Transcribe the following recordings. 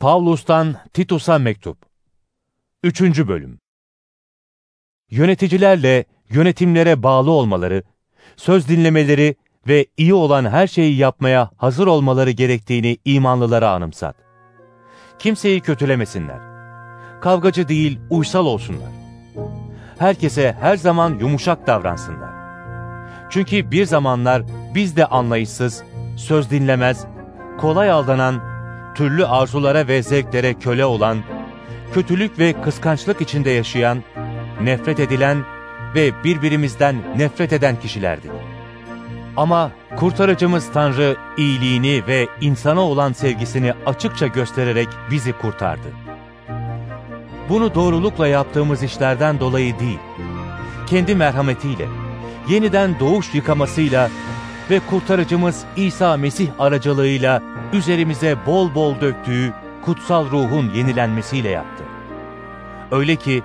Pavlus'tan Titus'a Mektup 3. Bölüm Yöneticilerle yönetimlere bağlı olmaları, söz dinlemeleri ve iyi olan her şeyi yapmaya hazır olmaları gerektiğini imanlılara anımsat. Kimseyi kötülemesinler. Kavgacı değil, uysal olsunlar. Herkese her zaman yumuşak davransınlar. Çünkü bir zamanlar biz de anlayışsız, söz dinlemez, kolay aldanan, türlü arzulara ve zevklere köle olan, kötülük ve kıskançlık içinde yaşayan, nefret edilen ve birbirimizden nefret eden kişilerdik. Ama kurtarıcımız Tanrı iyiliğini ve insana olan sevgisini açıkça göstererek bizi kurtardı. Bunu doğrulukla yaptığımız işlerden dolayı değil, kendi merhametiyle, yeniden doğuş yıkamasıyla ve kurtarıcımız İsa Mesih aracılığıyla üzerimize bol bol döktüğü kutsal ruhun yenilenmesiyle yaptı. Öyle ki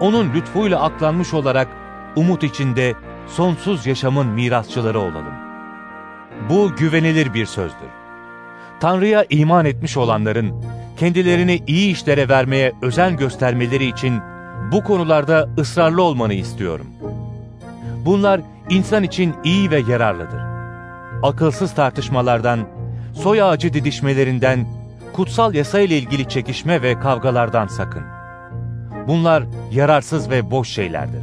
onun lütfuyla aklanmış olarak umut içinde sonsuz yaşamın mirasçıları olalım. Bu güvenilir bir sözdür. Tanrı'ya iman etmiş olanların kendilerini iyi işlere vermeye özen göstermeleri için bu konularda ısrarlı olmanı istiyorum. Bunlar insan için iyi ve yararlıdır. Akılsız tartışmalardan, soy ağacı didişmelerinden, kutsal yasa ile ilgili çekişme ve kavgalardan sakın. Bunlar yararsız ve boş şeylerdir.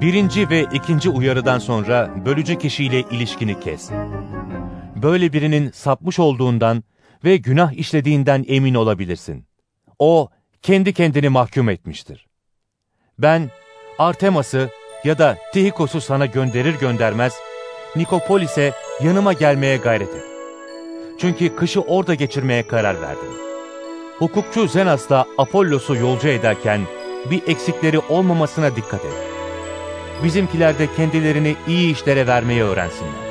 Birinci ve ikinci uyarıdan sonra bölücü kişiyle ilişkini kes. Böyle birinin sapmış olduğundan ve günah işlediğinden emin olabilirsin. O, kendi kendini mahkum etmiştir. Ben, Artemas'ı ya da Tihikos'u sana gönderir göndermez, Nikopolis'e yanıma gelmeye gayret et. Çünkü kışı orada geçirmeye karar verdim. Hukukçu Zenas'la Apollos'u yolcu ederken bir eksikleri olmamasına dikkat et. Bizimkiler de kendilerini iyi işlere vermeyi öğrensinler.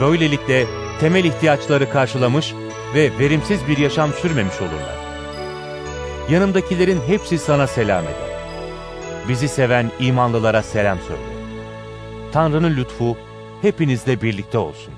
Böylelikle temel ihtiyaçları karşılamış ve verimsiz bir yaşam sürmemiş olurlar. Yanımdakilerin hepsi sana selam eder. Bizi seven imanlılara selam söyle. Tanrı'nın lütfu hepinizle birlikte olsun.